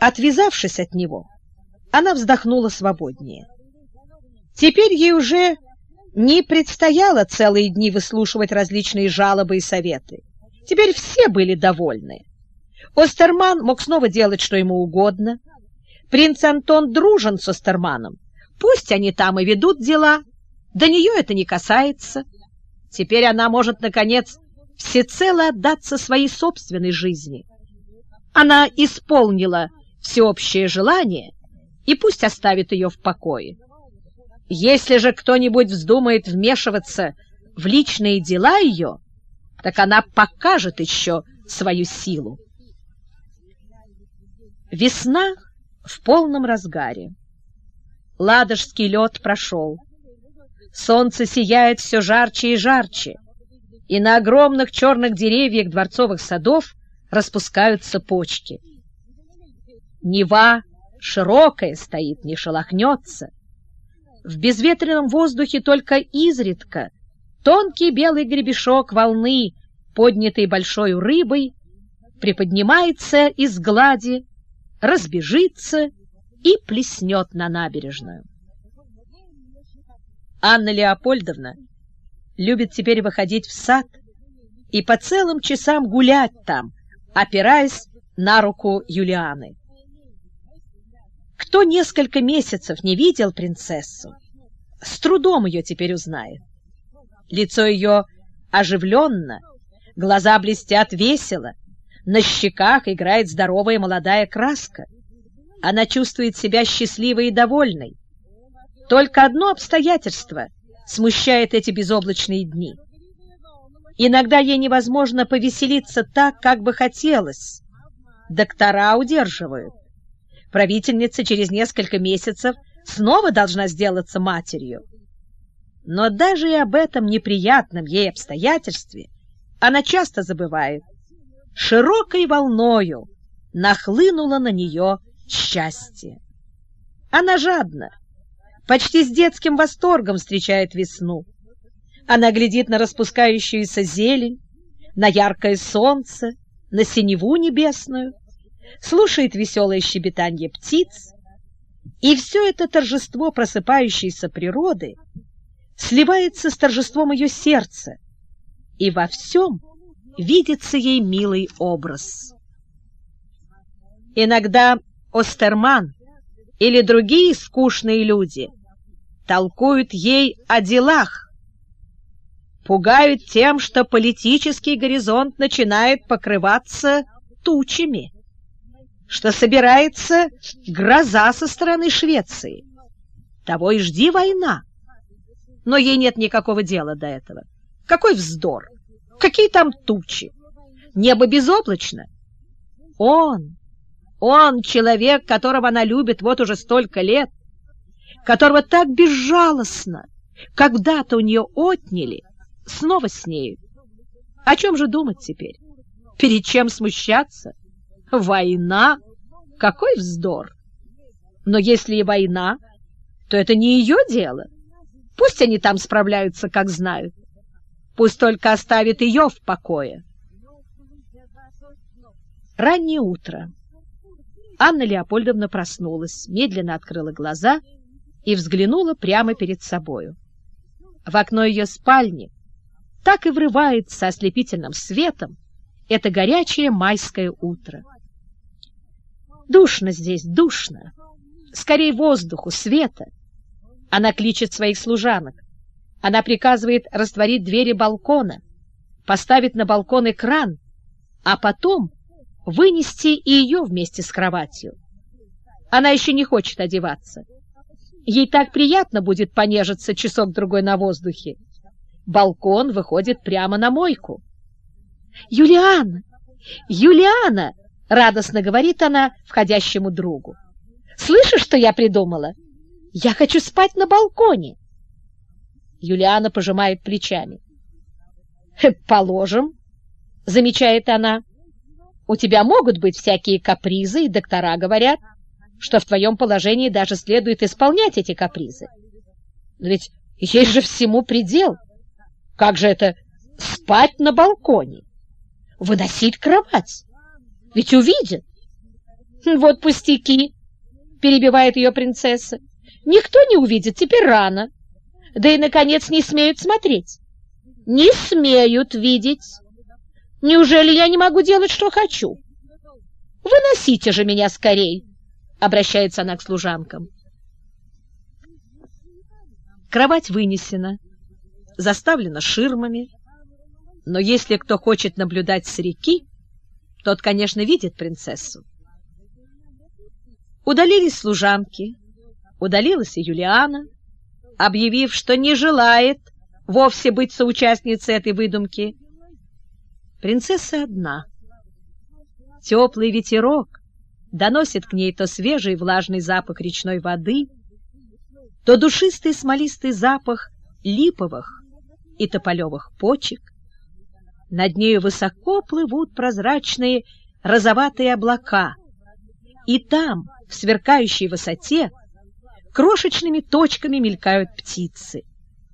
Отвязавшись от него, она вздохнула свободнее. Теперь ей уже не предстояло целые дни выслушивать различные жалобы и советы. Теперь все были довольны. Остерман мог снова делать, что ему угодно. Принц Антон дружен с Остерманом. Пусть они там и ведут дела, до нее это не касается. Теперь она может, наконец, всецело отдаться своей собственной жизни. Она исполнила всеобщее желание, и пусть оставит ее в покое. Если же кто-нибудь вздумает вмешиваться в личные дела ее, так она покажет еще свою силу. Весна в полном разгаре. Ладожский лед прошел. Солнце сияет все жарче и жарче, и на огромных черных деревьях дворцовых садов распускаются почки. Нева широкая стоит, не шелохнется. В безветренном воздухе только изредка тонкий белый гребешок волны, поднятый большой рыбой, приподнимается из глади, разбежится и плеснет на набережную. Анна Леопольдовна любит теперь выходить в сад и по целым часам гулять там, опираясь на руку Юлианы. Кто несколько месяцев не видел принцессу, с трудом ее теперь узнает. Лицо ее оживленно, глаза блестят весело, на щеках играет здоровая молодая краска. Она чувствует себя счастливой и довольной. Только одно обстоятельство смущает эти безоблачные дни. Иногда ей невозможно повеселиться так, как бы хотелось. Доктора удерживают. Правительница через несколько месяцев снова должна сделаться матерью. Но даже и об этом неприятном ей обстоятельстве она часто забывает. Широкой волною нахлынуло на нее счастье. Она жадна, почти с детским восторгом встречает весну. Она глядит на распускающуюся зелень, на яркое солнце, на синеву небесную, слушает веселое щебетание птиц, и все это торжество просыпающейся природы сливается с торжеством ее сердца, и во всем видится ей милый образ. Иногда Остерман или другие скучные люди толкуют ей о делах, пугают тем, что политический горизонт начинает покрываться тучами, что собирается гроза со стороны Швеции. Того и жди война. Но ей нет никакого дела до этого. Какой вздор! Какие там тучи? Небо безоблачно. Он, он человек, которого она любит вот уже столько лет, которого так безжалостно когда-то у нее отняли, снова с нею. О чем же думать теперь? Перед чем смущаться? Война? Какой вздор! Но если и война, то это не ее дело. Пусть они там справляются, как знают. Пусть только оставит ее в покое. Раннее утро. Анна Леопольдовна проснулась, медленно открыла глаза и взглянула прямо перед собою. В окно ее спальни так и врывается ослепительным светом это горячее майское утро. Душно здесь, душно. Скорей воздуху, света. Она кличет своих служанок. Она приказывает растворить двери балкона, поставить на балкон экран, а потом вынести и ее вместе с кроватью. Она еще не хочет одеваться. Ей так приятно будет понежиться часок-другой на воздухе. Балкон выходит прямо на мойку. «Юлиана! Юлиана!» — радостно говорит она входящему другу. «Слышишь, что я придумала? Я хочу спать на балконе!» Юлиана пожимает плечами. «Положим», — замечает она, — «у тебя могут быть всякие капризы, и доктора говорят, что в твоем положении даже следует исполнять эти капризы. Но ведь есть же всему предел. Как же это спать на балконе? Выносить кровать? Ведь увидят. «Вот пустяки!» — перебивает ее принцесса. «Никто не увидит, теперь рано. Да и, наконец, не смеют смотреть. Не смеют видеть. Неужели я не могу делать, что хочу? Выносите же меня скорей!» — обращается она к служанкам. Кровать вынесена, заставлена ширмами, но если кто хочет наблюдать с реки, тот, конечно, видит принцессу. Удалились служанки, удалилась и Юлиана, объявив, что не желает вовсе быть соучастницей этой выдумки. Принцесса одна. Теплый ветерок доносит к ней то свежий влажный запах речной воды, то душистый смолистый запах липовых и тополевых почек. Над нею высоко плывут прозрачные розоватые облака, и там, в сверкающей высоте, крошечными точками мелькают птицы.